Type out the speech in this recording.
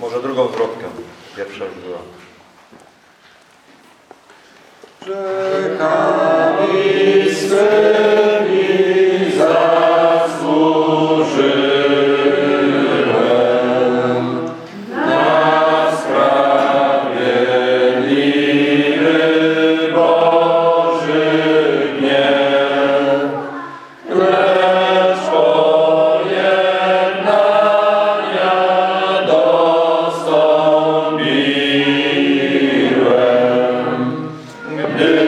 Może drugą zwrotkę. Pierwsza już była. Miłosierdziu Amen.